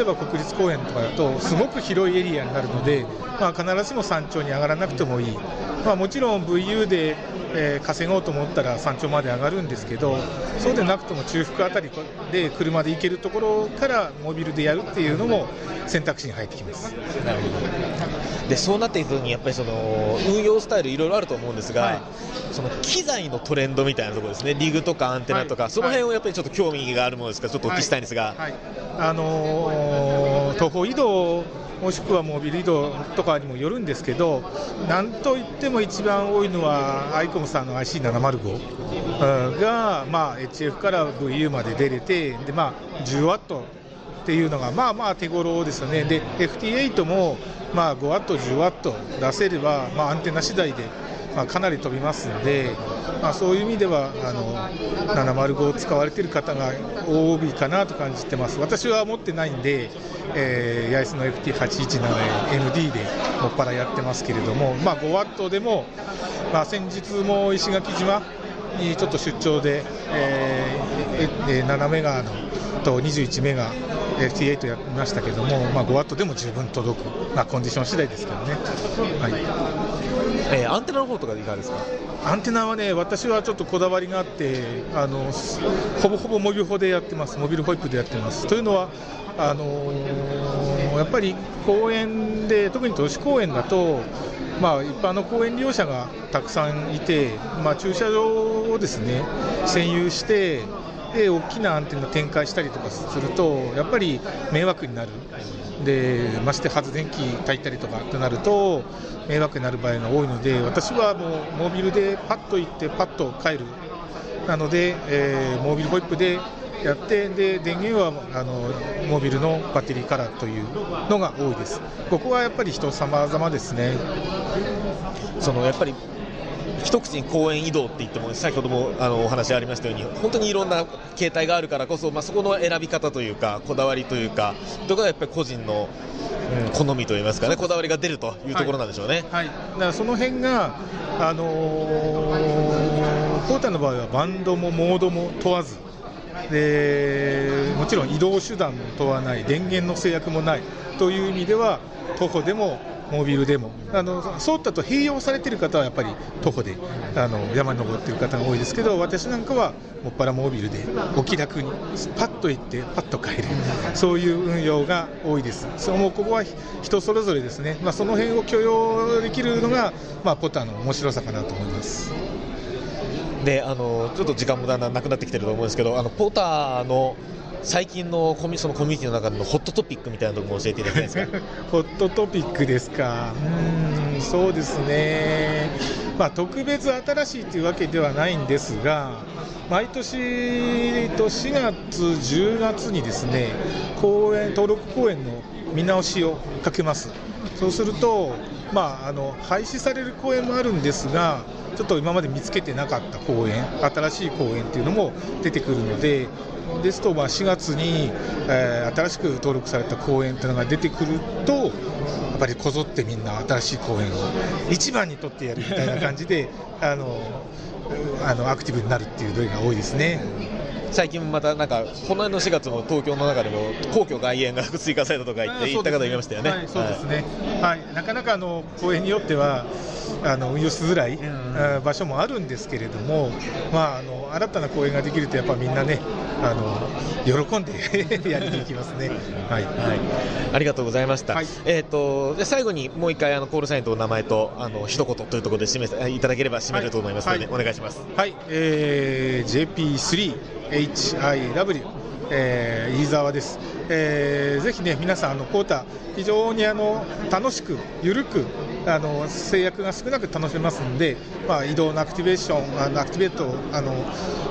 ば国立公園とかだとすごく広いエリアになるので、まあ、必ずしも山頂に上がらなくてもいい、まあ、もちろん VU で、えー、稼ごうと思ったら山頂まで上がるんですけどそうでなくても中腹あたりで車で行けるところからモビルでやるっていうのも選択肢に入ってきます。なるほど。でそうなっていくとにやっぱりその運用スタイルいろいろあると思うんですが、はい、その機材のトレンドみたいなところですね。リグとかアンテナとか、はい、その辺をやっぱりちょっと興味があるものですか？らちょっとお聞きしたいんですが、はい、あのー、徒歩移動もしくはモビリードとかにもよるんですけど、なんといっても一番多いのは、アイコムさんの IC705 が、まあ、HF から VU まで出れて、でまあ、10ワットっていうのが、まあまあ手頃ですよね、で FT8 も、まあ、5ワット、10ワット出せれば、まあ、アンテナ次第でまあ、かなり飛びますので、まあ、そういう意味ではあの705を使われている方が多いかなと感じてます、私は持ってないんで、えー、八重洲の FT817MD でもっぱらやってますけれども、まあ、5ワットでも、まあ、先日も石垣島にちょっと出張で、えー、7メガのと21メガ FT8 やりましたけども、まあ、5ワットでも十分届く、まあ、コンディション次第ですけどね。はいえー、アンテナの方とかいかがですか？アンテナはね、私はちょっとこだわりがあって、あのほぼほぼモビルホでやってます、モビルホイップでやってます。というのは、あのー、やっぱり公園で、特に都市公園だと、まあ、一般の公園利用者がたくさんいて、まあ、駐車場をですね占有して、で大きなアンテナ展開したりとかすると、やっぱり迷惑になる。でまして発電機炊いたりとかとなると迷惑になる場合が多いので私はもうモービルでパッと行ってパッと帰るなので、えー、モービルホイップでやってで電源はあのモービルのバッテリーからというのが多いですここはやっぱり人様々ですねそのやっぱり一口に公園移動って言っても先ほどもあのお話ありましたように本当にいろんな形態があるからこそ、まあ、そこの選び方というかこだわりというかとかやっぱり個人の、うん、好みといいますかねこだわりが出るというところなんでしょうね。はい、はい、だからその辺があのー、ポータの場合はバンドもモードも問わずでもちろん移動手段も問わない電源の制約もないという意味では徒歩でもモービルでも、あのそういったと併用されている方はやっぱり徒歩であの山に登っている方が多いですけど、私なんかはもっぱらモービルでお気楽にパッと行って、パッと帰る、そういう運用が多いです、そのここは人それぞれですね、まあ、その辺を許容できるのが、まあ、ポターの面白さかなと思います。であのちょっと時間もだんだんなくなってきてると思うんですけど、あのポーターの最近のコミそのコミュニティの中のホットトピックみたいなところも教えていただきたいですか？(laughs) ホットトピックですか、うんそうですね、まあ、特別新しいというわけではないんですが、毎年と4月、10月にですね公演登録公演の見直しをかけます。そうすると、まあ、あの廃止される公演もあるんですが、ちょっと今まで見つけてなかった公演、新しい公演っていうのも出てくるので、ですと、まあ、4月に、えー、新しく登録された公園というのが出てくると、やっぱりこぞってみんな新しい公園を一番に取ってやるみたいな感じで、(laughs) あのあのアクティブになるっていう例が多いですね。最近またなんか、この辺の4月も東京の中でも皇居外苑が追加されたとか言って、行った方いましたよね。はい、そうですね。はい、なかなかあの公園によっては、あの運用しづらい、うん、場所もあるんですけれども、まあ、あの新たな公園ができると、やっぱみんなね、あの喜んで (laughs) やりに行きますね、はい、はい、ありがとうございました、はい、えーと、で最後にもう一回あのコールサインとお名前とあの一言というところで締めいただければ締めると思いますので、はい、お願いします。はい、えー、JP3HIW えー、飯沢です、えー、ぜひね皆さんあのコータ非常にあの楽しくゆるくあの制約が少なく楽しめますので、まあ、移動のアクティベーションあのアクティベートあの、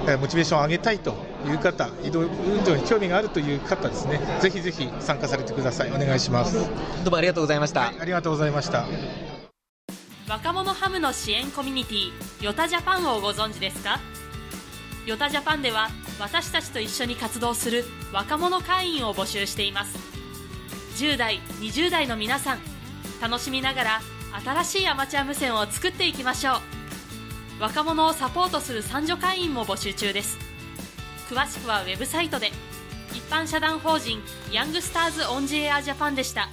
えー、モチベーションを上げたいという方移動運動に興味があるという方ですね。ぜひぜひ参加されてください。お願いします。どうもありがとうございました、はい、ありがとうございました。若者ハムの支援コミュニティヨタジャパンをご存知ですか？ヨタジャパンでは私たちと一緒に活動する若者会員を募集しています。10代20代の皆さん楽しみながら新しいアマチュア無線を作っていきましょう若者をサポートする三女会員も募集中です詳しくはウェブサイトで一般社団法人ヤングスターズオンジエアジャパンでした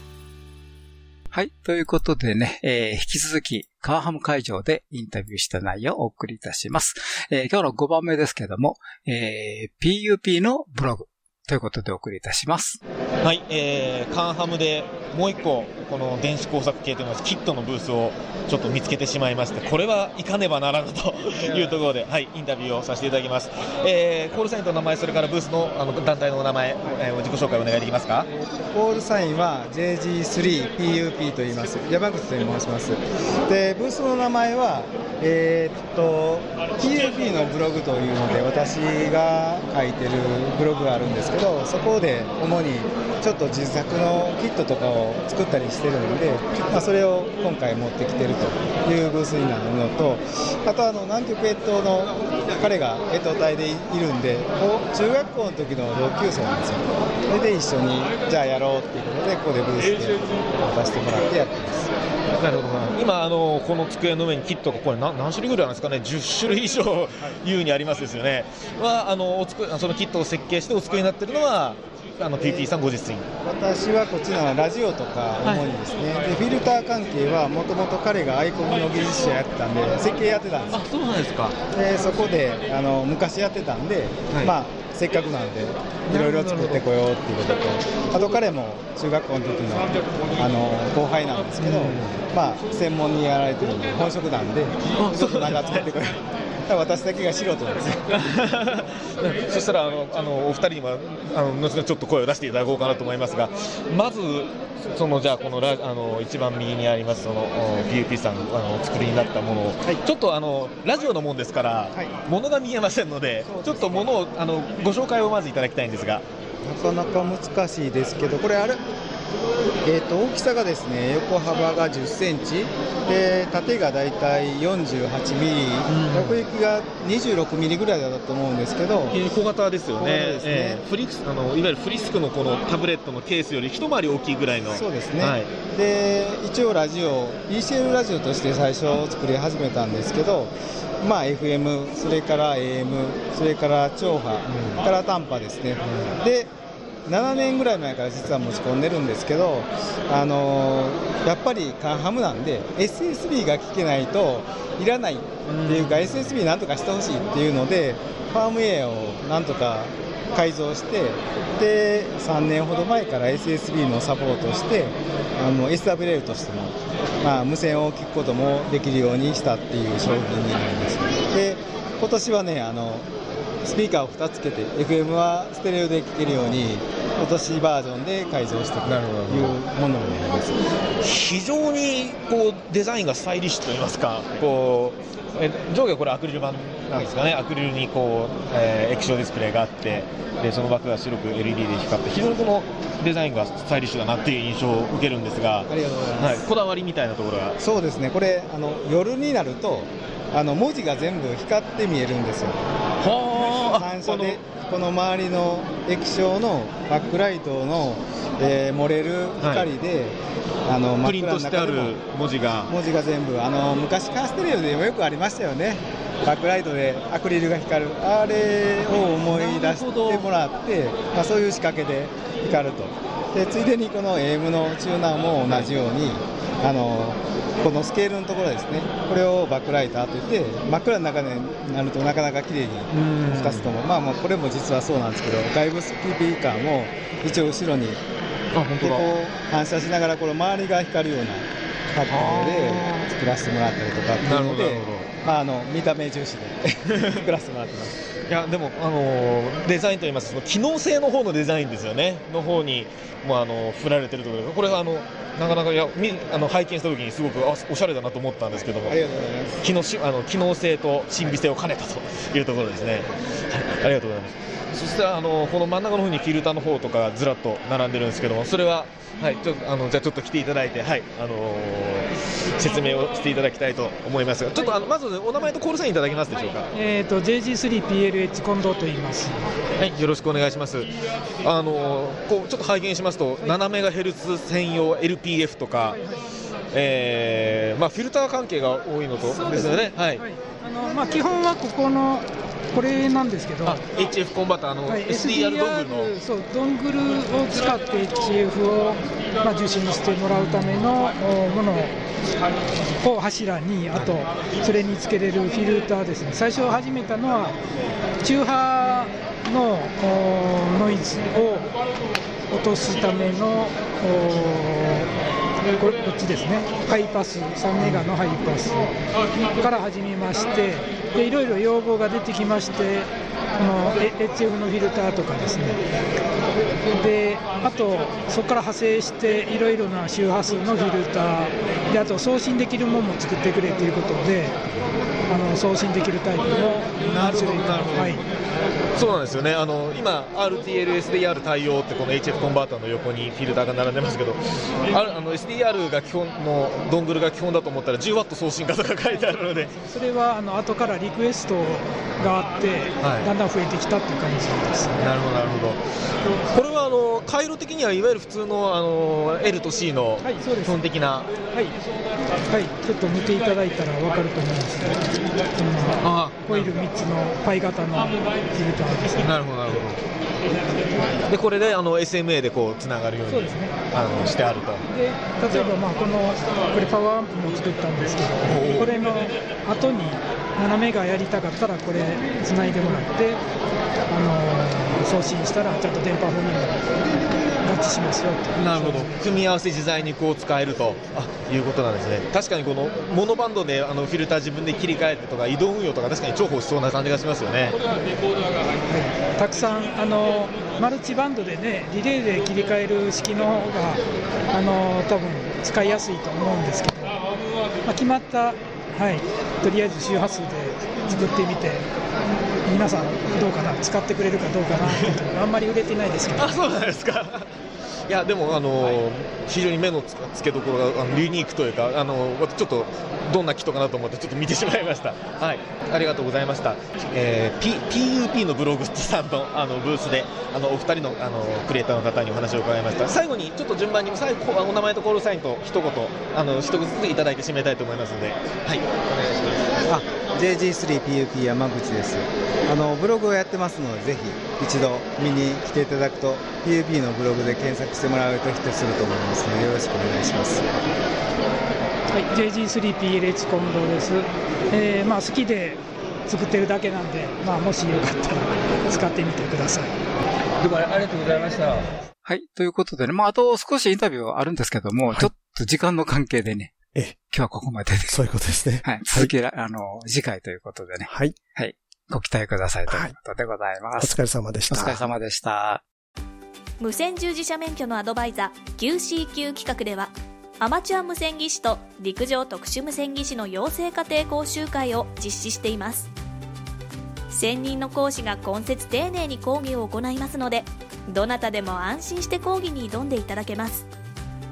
はい。ということでね、えー、引き続き、カーハム会場でインタビューした内容をお送りいたします。えー、今日の5番目ですけども、えー、PUP のブログということでお送りいたします。はい、えー、カンハムでもう一個、この電子工作系といいますキットのブースをちょっと見つけてしまいまして、これは行かねばならぬというところで、はい、インタビューをさせていただきます。えー、コールサインと名前、それからブースのあの団体のお名前、えー、自己紹介お願いできますか？コールサインは JG3PUP と言います。山口と申します。で、ブースの名前は、えー、っと、PUP のブログというので、私が書いてるブログがあるんですけど、そこで主にちょっと自作のキットとかを作ったりしてるので、まあ、それを今回持ってきてるというブースになるのとあとあの南極越冬の彼が越冬隊でいるんで中学校の時の同級生なんですよ。それで一緒にじゃあやろうっていうことでここでブースで渡してもらってやってます。なるほど今あの、この机の上にキットがこれ何何種類ぐらいなんですかね、10種類以上優にありますですよね、はあのおつくそのキットを設計してお作りになっているのは、あの PT さんご自身。私はこっちのラジオとか主にですね、はい、でフィルター関係はもともと彼がアイコンの技術者やってたんで設計やってたんです。あそうなんですか。でそこであの昔やってたんで、はい、まあせっかくなんでいろいろ作ってこようっていうこととあと彼も中学校の時のあの後輩なんですけど、うん、まあ専門にやられてるんで本職なんでちょっとなんか作ってこよう私だけが素人なんです (laughs) そしたらあのあのお二人にはあの後々ちょっと声を出していただこうかなと思いますがまずそのじゃあこのラあの一番右にありますその PUP さんあのお作りになったものを、はい、ちょっとあのラジオのもんですから、はい、物が見えませんので、ちょっと物をあのご紹介をまずいただきたいんですが。なかなか難しいですけど、これあれ、えーと、大きさがですね横幅が10センチ。で縦がだいたい48ミリ、横行きが26ミリぐらいだと思うんですけど。小型ですよね。ね、えー、フリスあのいわゆるフリスクのこのタブレットのケースより一回り大きいぐらいの。そうですね、はい、で一応ラジオ ECL ラジオとして最初作り始めたんですけどまあ、FM、それから AM、それから超波、うん、から短波ですね、うん、で7年ぐらい前から実は持ち込んでるんですけど、あのー、やっぱりカンハムなんで SSB が聞けないといらないっていうか、うん、SSB なんとかしてほしいっていうのでファームウェアをなんとか改造してで3年ほど前から SSB のサポートしてあの SWL としても、まあ、無線を聞くこともできるようにしたっていう商品になります。で今年はねあのスピーカーを2つつけて FM はステレオで聴けるように今年バージョンで改造していくというものになります。非常にこうデザインがスタイリッシュといいますかこうえ上下これアクリル板なんですかね、アクリルにこう、えー、液晶ディスプレイがあってでその枠が白く LED で光って非常にこのデザインがスタイリッシュだなっていう印象を受けるんですがありがとうございます、はい、こだわりみたいなところがそうですね。これあの夜になるとあの文字が全部光って見えるんですよ。反射でこの。周りの液晶のバックライトの、えー、漏れる光で、はい、あのプリントしてある文字が。文字が全部。あの昔カーステレオでもよくありましたよねバックライトでアクリルが光る。あれを思い出してもらって、まあ、そういう仕掛けで光ると。でついでにこの AM のチューナーも同じようにあのこのスケールのところですね。これをバックライターといって真っ暗の中になるとなかなか綺麗に2つとも。まあまあこれも実はそうなんですけど外部スピーカーも一応後ろにあ本当だ。こう反射しながらこの周りが光るような格好で作らせてもらったりとかっていうのでまあ、あの見た目重視で作らせてもらってます。いやでも、あのデザインといいますと機能性の方のデザインですよね。の方にもうあの振られてるところ。でこれはあのなかなかやみあの拝見した時にすごくあおしゃれだなと思ったんですけども機能しあの機能性と神秘性を兼ねたというところですね、はい、ありがとうございますそしてあのこの真ん中の方にフィルターの方とかずらっと並んでるんですけども、それは、はい、ちょあのじゃあちょっと来ていただいて、はいあのー、説明をしていただきたいと思いますが、ちょっとあのまずお名前とコールサインいただけますでしょうか？えっ、ー、と JG3PLH 近藤と言います。はい、よろしくお願いします。あのー、こうちょっと拝見しますと、7メガヘルツ専用 LPF とか。えーまあ、フィルター関係が多いのとですよね、はい、はい、あのまあ、基本はここのこれなんですけど、HF コンバッターの、はい、SDR ドングルの。そうドングルを使って HF を、まあ、受信してもらうためのものを柱に、あとそれにつけれるフィルターですね、最初始めたのは、中波のノイズを落とすためのこれこっちですね、ハイパス、3メガのハイパスから始めまして、でいろいろ要望が出てきまして、この HF のフィルターとかですね、であと、そこから派生して、いろいろな周波数のフィルター、であと送信できるものも作ってくれということで、あの送信できるタイプの何種類か。はいそうなんですよね、あの今、RTL-SDR 対応ってこの HF コンバーターの横にフィルターが並んでますけど、ああの SDR が基本のドングルが基本だと思ったら、10ワット送信化とか書いてあるので、それはあの後からリクエストがあって、はい、だんだん増えてきたっていう感じです、なるほど、なるほど、これはあの回路的にはいわゆる普通のあの L と C の基本的な、はい、はい、ちょっと見ていただいたら分かると思いますけど、あコイル3つのパイ型のフィルターですね。なるほど、なるほど。で、これであの SMA でこうつながるようにね、あのしてあると。で、例えばまあこのこれパワーアンプも作ったんですけど、これの後に斜めがやりたかったらこれつないでもらって、あのー、送信したらちゃんと電波フォにも合致しますよなるほど。組み合わせ自在にこう使えると。あいうことなんですね。確かにこのモノバンドであのフィルター自分で切り替えてとか移動運用とか確かに重宝しそうな感じがしますよね、はい、たくさんあのマルチバンドでねリレーで切り替える式の方があの多分使いやすいと思うんですけど、まあ、決まったはい、とりあえず周波数で作ってみて、皆さんどうかな、使ってくれるかどうかな、(laughs) あんまり売れてないですけど。あそうなんですかいやでも、あのー、非常に目のつけどころがあのユニークというか、あのー、ちょっとどんな木とかなと思ってちょっと見てしまいました。はい、ありがとうございました。えー、P、PUP のブログさんのあのブースであのお二人のあのクリエイターの方にお話を伺いました。最後にちょっと順番に最後お名前とコールサインと一言あの一言ずついただいて締めたいと思いますので、はい、お願いします。あ JG3PUP 山口です。あのブログをやってますのでぜひ一度見に来ていただくと PUP のブログで検索してもらうとヒットすると思いますのでよろしくお願いします。はい JG3PLH 近藤です、えー、まあ好きで作ってるだけなんで、まあ、もしよかったら使ってみてください。どうもありがとうございました。はい。ということでね、まあ、あと少しインタビューはあるんですけども、はい、ちょっと時間の関係でね、え今日はここまでです。そういうことですね。はい。続き、あの、次回ということでね。はい。はい。ご期待くださいということでございます。お疲れ様でした。お疲れ様でした。無線従事者免許のアドバイザー QCQ 企画では、アマチュア無線技師と陸上特殊無線技師の養成家庭講習会を実施しています。専任の講師が今節丁寧に講義を行いますので、どなたでも安心して講義に挑んでいただけます。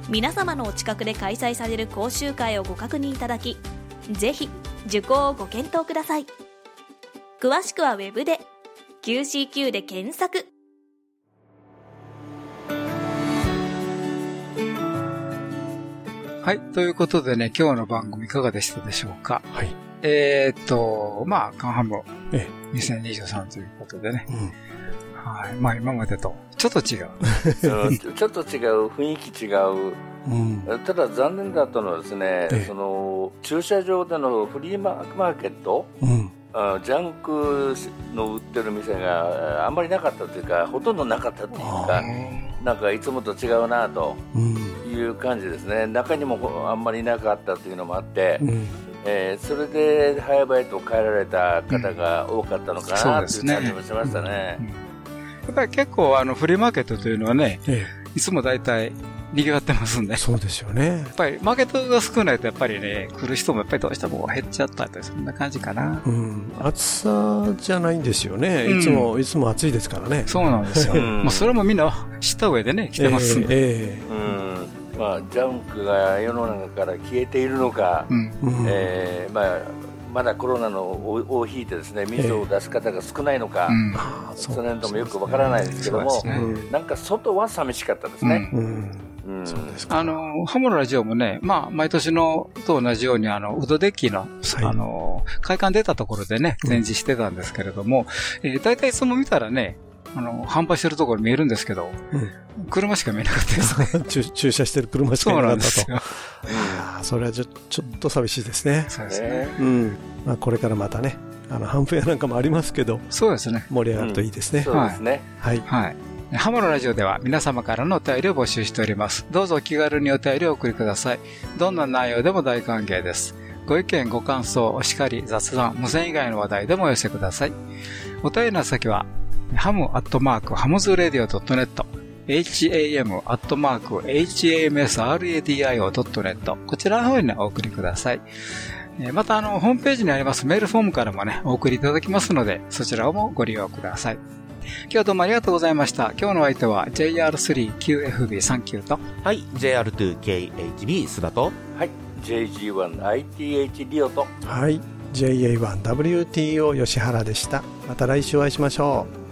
皆様のお近くで開催される講習会をご確認いただきぜひ受講をご検討ください詳しくは Web で QCQ で検索はい。ということでね、今日の番組いかがでしたでしょうか？はい。えー、っと、まあ、カンハム2023ということでね。うんはい。まあ今までと。ちょっと違う。ちょっと違う、雰囲気違う。うん、ただ残念だったのはですね、その駐車場でのフリーマーケット、うん、ジャンクの売ってる店があんまりなかったというかほとんどなかったというかなんかいつもと違うなという感じですね、うん、中にもあんまりなかったというのもあって、うん、えー、それで早々と帰られた方が多かったのかなという感じもしましたね。やっぱり結構あのフリーマーケットというのはね、ええいつも大体、賑わってますんで。そうですよね。やっぱり、マーケットが少ないと、やっぱりね、来る人もやっぱりどうしても減っちゃったり、そんな感じかな。うん。暑さじゃないんですよね。いつも、うん、いつも暑いですからね。そうなんですよ。まあ、それもみんな知った上でね、来てますんで。えー、えー、うん。まあ、ジャンクが世の中から消えているのか、うん、えー、まあ、まだコロナの尾を引いてですね水を出す方が少ないのか、えー、その辺ともよくわからないですけども、ね、なんか外は寂しかったですね。うん。そうですあの、ハモのラジオもね、まあ、毎年のと同じように、あの、ウドデッキの、はい、あの、会館出たところでね、展示してたんですけれども、うん、えー、大体いつも見たらね、あの、販売してるところ見えるんですけど、うん、車しか見えなかったです (laughs) ね。駐車してる車しか見えなかったと。そうなんですよ。それはちょちょっと寂しいですね。そうですね。うん。まあ、これからまたね、あの、ハンプ屋なんかもありますけど、そうですね。盛り上がるといいですね。そうですね。はい。はい。ハモのラジオでは皆様からのお便りを募集しております。どうぞお気軽にお便りをお送りください。どんな内容でも大歓迎です。ご意見、ご感想、お叱り、雑談、無線以外の話題でもお寄せください。お便りの先は、ハムアットマークハムズラディオ .net ham アットマーク hamsradio.net こちらの方に、ね、お送りください。また、あの、ホームページにありますメールフォームからもね、お送りいただきますので、そちらをもご利用ください。今日はどうもありがとうございました。今日の相手は JR3QFB39 と。はい、JR2KHB 須田と。はい、JG1ITH リオと。はい、JA1WTO 吉原でした。また来週お会いしましょう。